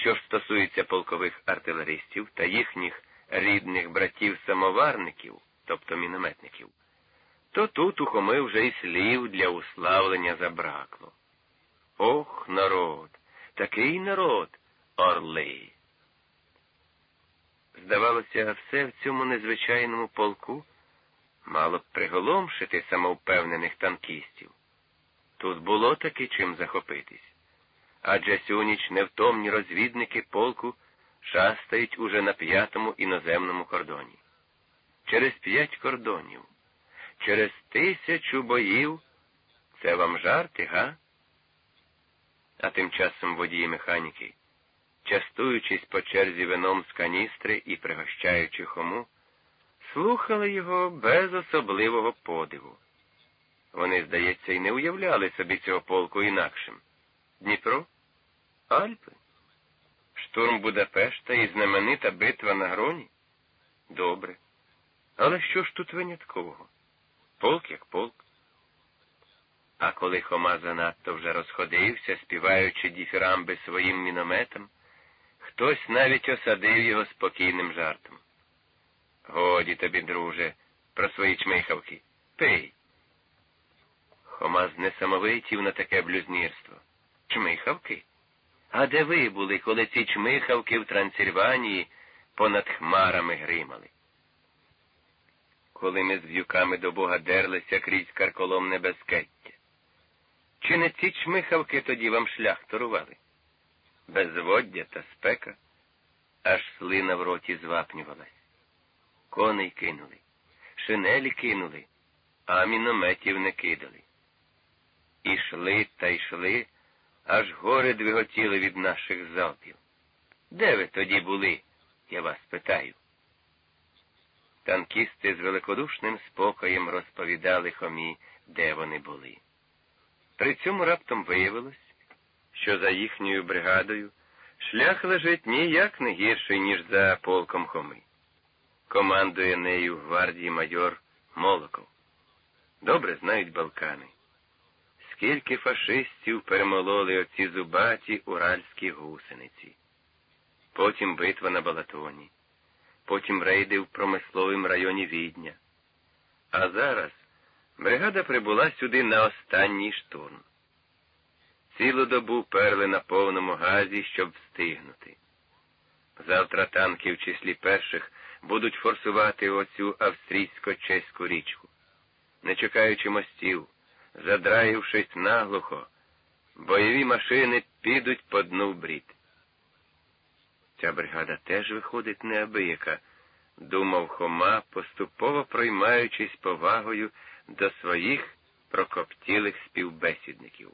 Що ж стосується полкових артилеристів та їхніх рідних братів-самоварників, тобто мінометників, то тут у Хоми вже й слів для уславлення забракло. Ох, народ, такий народ, орли. Здавалося, все в цьому незвичайному полку мало б приголомшити самовпевнених танкістів. Тут було таки чим захопитись. Адже сьогодніч невтомні розвідники полку шастають уже на п'ятому іноземному кордоні. Через п'ять кордонів, через тисячу боїв. Це вам жарти, га? А тим часом водії механіки, частуючись по черзі вином з каністри і пригощаючи хому, слухали його без особливого подиву. Вони, здається, і не уявляли собі цього полку інакшим. Дніпро? Альпи? Штурм Будапешта і знаменита битва на гроні? Добре. Але що ж тут виняткового? Полк як полк. А коли Хома занадто вже розходився, співаючи діфірамби своїм мінометом, хтось навіть осадив його спокійним жартом. Годі тобі, друже, про свої чмихавки. Пий. Хома знесамовитів на таке блюзнірство. Чмихавки? А де ви були, коли ці чмихавки в Трансильванії понад хмарами гримали? Коли ми з в'юками до Бога дерлися крізь карколомне безкеття? Чи не ці чмихавки тоді вам шлях торували? Безводдя та спека, аж слина в роті звапнювалась. Коней кинули, шинелі кинули, а мінометів не кидали. Ішли та йшли, аж гори двиготіли від наших залпів. Де ви тоді були, я вас питаю? Танкісти з великодушним спокоєм розповідали хомі, де вони були. При цьому раптом виявилось, що за їхньою бригадою шлях лежить ніяк не гірший, ніж за полком Хоми. Командує нею гвардії майор Молоков. Добре знають Балкани. Скільки фашистів перемололи оці зубаті уральські гусениці. Потім битва на Балатоні, потім рейди в промисловому районі Відня. А зараз бригада прибула сюди на останній штурм. Цілу добу перли на повному газі, щоб встигнути. Завтра танки в числі перших будуть форсувати оцю австрійсько-чеську річку, не чекаючи мостів, задраївшись наглухо, бойові машини підуть по дну в брід. Ця бригада теж виходить неабияка, думав Хома, поступово проймаючись повагою до своїх прокоптілих співбесідників.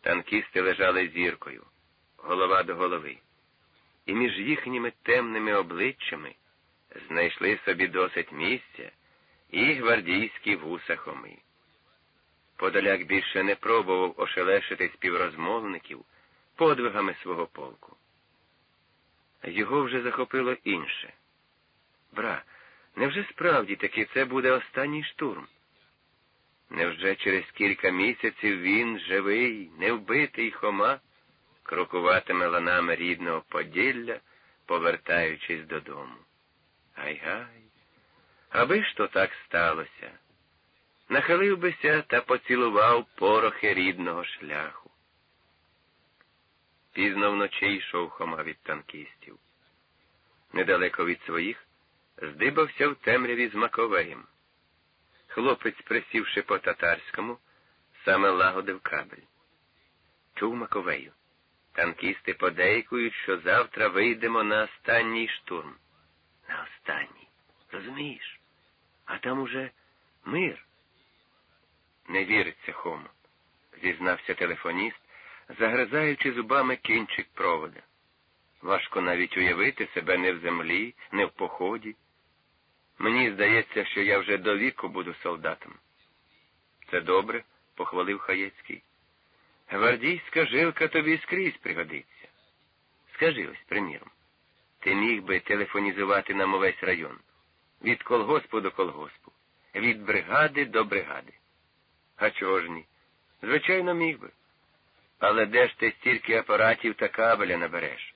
Танкісти лежали зіркою, голова до голови, і між їхніми темними обличчями знайшли собі досить місця і гвардійські вуса Хоми. Подоляк більше не пробував ошелешити співрозмовників подвигами свого полку. Його вже захопило інше. Бра, невже справді таки це буде останній штурм? Невже через кілька місяців він, живий, невбитий Хома, крокуватиме ланами рідного Поділля, повертаючись додому? Гай-гай, аби ж то так сталося. Нахилив бися та поцілував порохи рідного шляху. Пізно вночі йшов Хома від танкістів. Недалеко від своїх здибався в темряві з Маковеєм. Хлопець, присівши по татарському, саме лагодив кабель. Чув Маковею. Танкісти подейкують, що завтра вийдемо на останній штурм. На останній. Розумієш? А там уже мир. Не віриться, Хомо, зізнався телефоніст, загризаючи зубами кінчик провода. Важко навіть уявити себе не в землі, не в поході. Мені здається, що я вже до віку буду солдатом. Це добре, похвалив Хаєцький. Гвардійська жилка тобі скрізь пригодиться. Скажи ось, приміром, ти міг би телефонізувати нам увесь район, від колгоспу до колгоспу, від бригади до бригади. А чого ж ні? Звичайно, міг би. Але де ж ти стільки апаратів та кабеля набереш?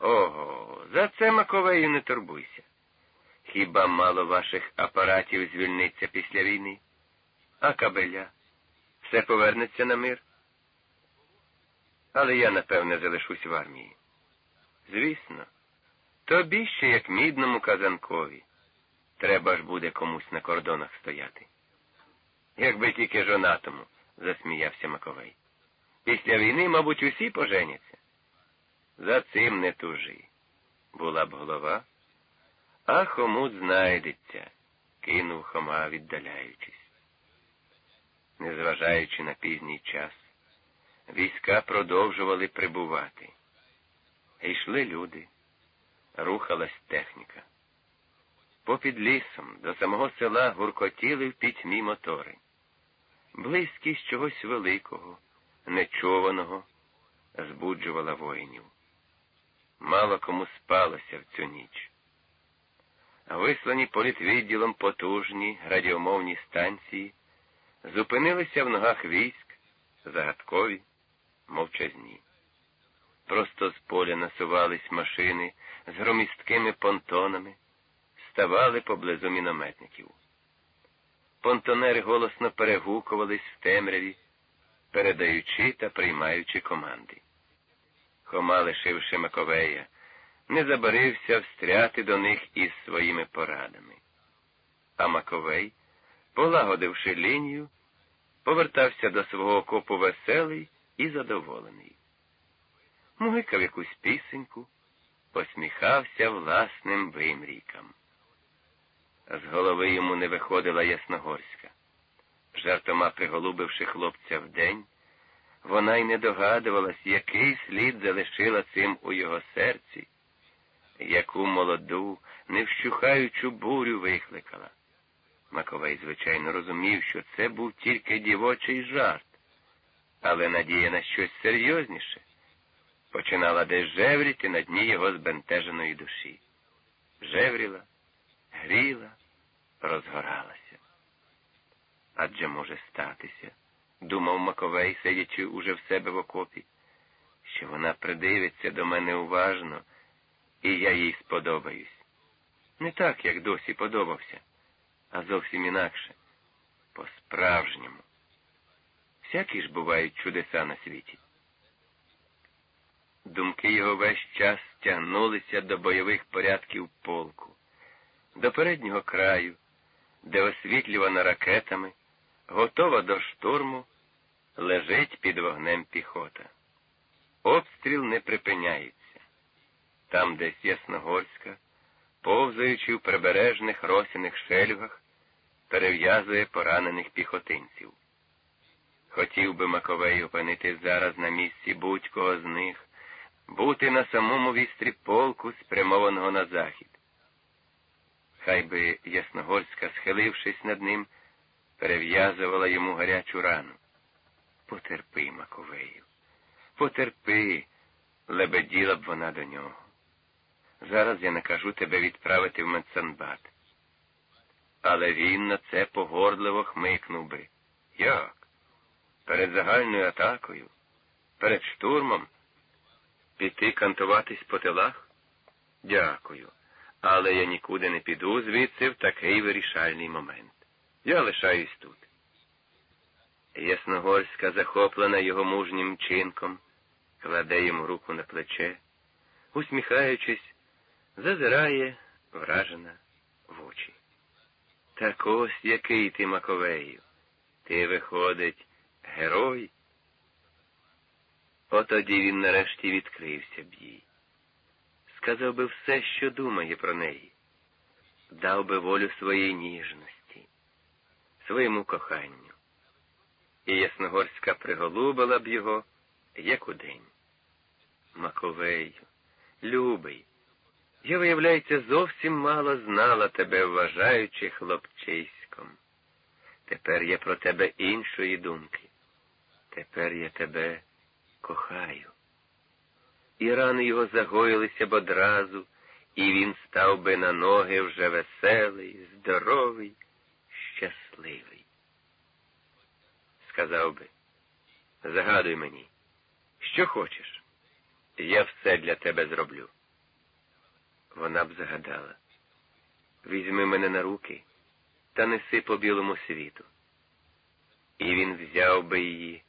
Ого, за це Маковею не турбуйся. Хіба мало ваших апаратів звільниться після війни? А кабеля? Все повернеться на мир? Але я, напевне, залишусь в армії. Звісно, тобі ще як мідному казанкові. Треба ж буде комусь на кордонах стояти. Якби тільки жонатому, засміявся Маковей. Після війни, мабуть, усі поженяться. За цим не тужи. Була б голова, а хомут знайдеться, кинув Хома, віддаляючись. Незважаючи на пізній час, війська продовжували прибувати. йшли люди, рухалась техніка. Попід лісом до самого села гуркотіли в пітьмі мотори. Близькість чогось великого, нечованого збуджувала воїнів. Мало кому спалося в цю ніч. Вислані політвідділом потужні радіомовні станції зупинилися в ногах військ, загадкові, мовчазні. Просто з поля насувались машини з громісткими понтонами, ставали поблизу мінометників. Понтонери голосно перегукувались в темряві, передаючи та приймаючи команди. Хома, лишивши Маковея, не забарився встряти до них із своїми порадами. А Маковей, полагодивши лінію, повертався до свого окопу веселий і задоволений. Мугикав якусь пісеньку, посміхався власним вимрійкам. З голови йому не виходила Ясногорська. Жартома приголубивши хлопця вдень, вона й не догадувалась, який слід залишила цим у його серці, яку молоду, не вщухаючу бурю викликала. Маковей, звичайно, розумів, що це був тільки дівочий жарт, але надія на щось серйозніше починала десь жевріти на дні його збентеженої душі. Жевріла, гріла, розгоралася. Адже може статися, думав Маковей, сидячи уже в себе в окопі, що вона придивиться до мене уважно, і я їй сподобаюсь. Не так, як досі подобався, а зовсім інакше, по-справжньому. Всякі ж бувають чудеса на світі. Думки його весь час тягнулися до бойових порядків полку, до переднього краю, де освітлювана ракетами, готова до штурму, лежить під вогнем піхота. Обстріл не припиняється. Там, десь Ясногорська, повзаючи в прибережних росяних шельгах, перев'язує поранених піхотинців. Хотів би Маковей опинити зараз на місці будь-кого з них, бути на самому вістрі полку, спрямованого на захід. Хай би Ясногорська, схилившись над ним, перев'язувала йому гарячу рану. Потерпи, Маковею, потерпи, лебеділа б вона до нього. Зараз я накажу тебе відправити в Медсанбат. Але він на це погордливо хмикнув би. Як? Перед загальною атакою, перед штурмом, піти кантуватись по тилах? Дякую але я нікуди не піду звідси в такий вирішальний момент. Я лишаюсь тут. Ясногорська, захоплена його мужнім чинком, кладе йому руку на плече, усміхаючись, зазирає вражена в очі. Так ось який ти, Маковею, ти, виходить, герой. Отоді він нарешті відкрився б їй сказав би все, що думає про неї, дав би волю своїй ніжності, своєму коханню, і Ясногорська приголубила б його, як у день. Маковею, любий, я, виявляється, зовсім мало знала тебе, вважаючи хлопчиськом. Тепер я про тебе іншої думки. Тепер я тебе кохаю і рани його загоїлися б одразу, і він став би на ноги вже веселий, здоровий, щасливий. Сказав би, загадуй мені, Що хочеш? Я все для тебе зроблю. Вона б загадала. Візьми мене на руки та неси по білому світу. І він взяв би її,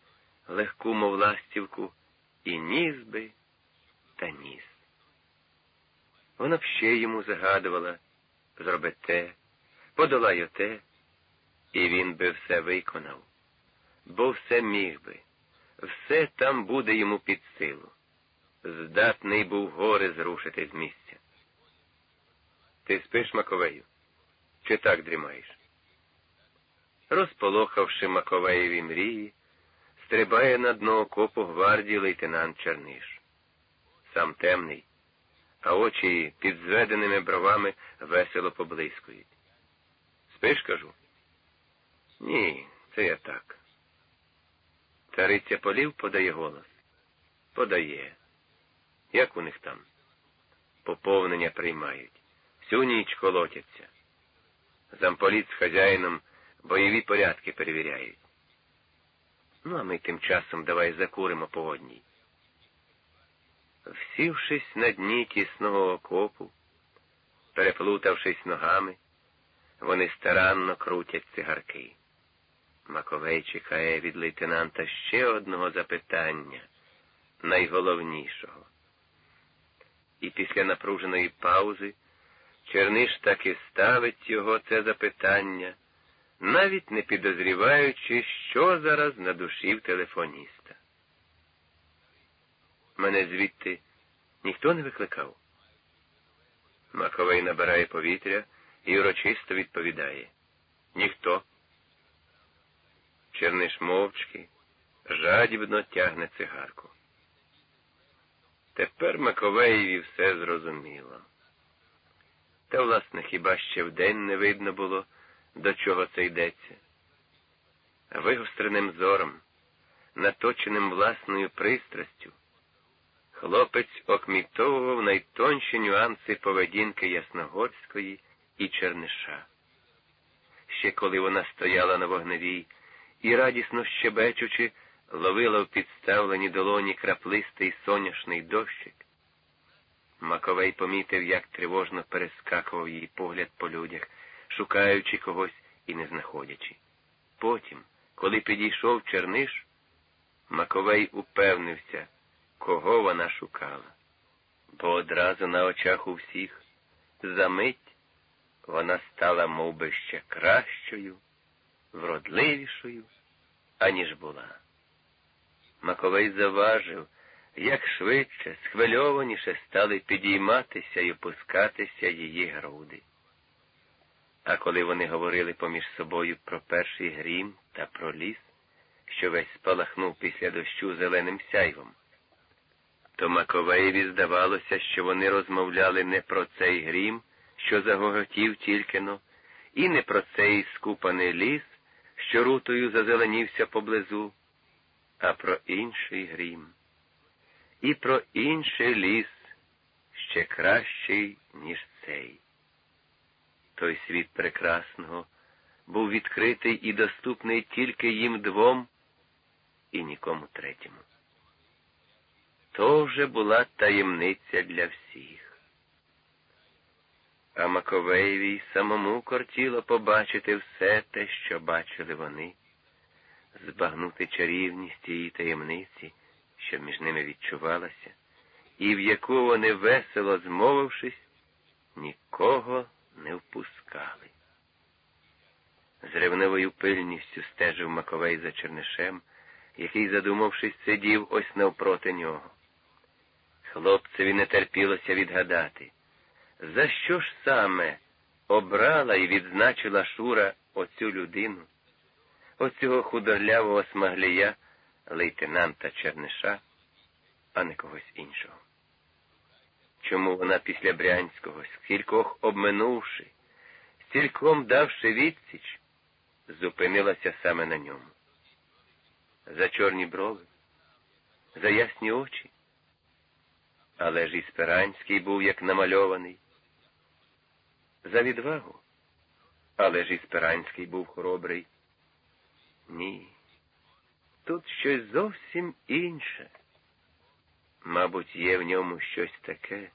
легку, мов ластівку, і ніс би та ніс. Вона б ще йому загадувала зроби те, подолай оте, і він би все виконав, бо все міг би, все там буде йому під силу. Здатний був гори зрушити з місця. Ти спиш, Маковею? Чи так дрімаєш? Розполохавши Маковеєві мрії, стрибає на дно окопу гвардії лейтенант Черниш. Сам темний, а очі під зведеними бровами весело поблискують. Спиш, кажу? Ні, це я так. Цариця полів подає голос. Подає. Як у них там? Поповнення приймають. Всю ніч колотяться. Замполіт з хазяїном бойові порядки перевіряють. Ну, а ми тим часом давай закуримо по одній. Всівшись на дні тісного окопу, переплутавшись ногами, вони старанно крутять цигарки. Маковей чекає від лейтенанта ще одного запитання, найголовнішого. І після напруженої паузи Черниш таки ставить його це запитання, навіть не підозріваючи, що зараз на душі в телефоніста. Мене звідти ніхто не викликав. Маковей набирає повітря і урочисто відповідає Ніхто. Черниш мовчки, жадібно тягне цигарку. Тепер Маковеєві все зрозуміло. Та, власне, хіба ще вдень не видно було, до чого це йдеться. Вигостреним зором, наточеним власною пристрастю, хлопець окмітовував найтонші нюанси поведінки Ясногорської і Черниша. Ще коли вона стояла на вогневій і, радісно щебечучи, ловила в підставлені долоні краплистий соняшний дощик, Маковей помітив, як тривожно перескакував її погляд по людях, шукаючи когось і не знаходячи. Потім, коли підійшов Черниш, Маковей упевнився, кого вона шукала, бо одразу на очах у всіх, за мить, вона стала мов би, ще кращою, вродливішою, аніж була. Маковей заважив, як швидше, схвильованіше стали підійматися і опускатися її груди. А коли вони говорили поміж собою про перший грім та про ліс, що весь спалахнув після дощу зеленим сяйвом, то Маковеєві здавалося, що вони розмовляли не про цей грім, що загоготів тільки-но, і не про цей скупаний ліс, що рутою зазеленівся поблизу, а про інший грім і про інший ліс, ще кращий, ніж цей. Той світ прекрасного був відкритий і доступний тільки їм двом і нікому третьому. То вже була таємниця для всіх. А Маковеєві самому кортіло побачити все те, що бачили вони, збагнути чарівність її таємниці що між ними відчувалася, і в яку вони, весело змовившись, нікого не впускали. З ревневою пильністю стежив Маковей за Чернишем, який, задумавшись, сидів ось навпроти нього. Хлопцеві не терпілося відгадати, за що ж саме обрала і відзначила Шура оцю людину, оцього худорлявого смаглія, лейтенанта Черниша, а не когось іншого. Чому вона після Брянського, скількох обминувши, стільком давши відсіч, зупинилася саме на ньому? За чорні брови, за ясні очі. Але ж і Спиранський був як намальований. За відвагу, але ж і Спиранський був хоробрий. Ні, тут щось зовсім інше. Мабуть, є в ньому щось таке,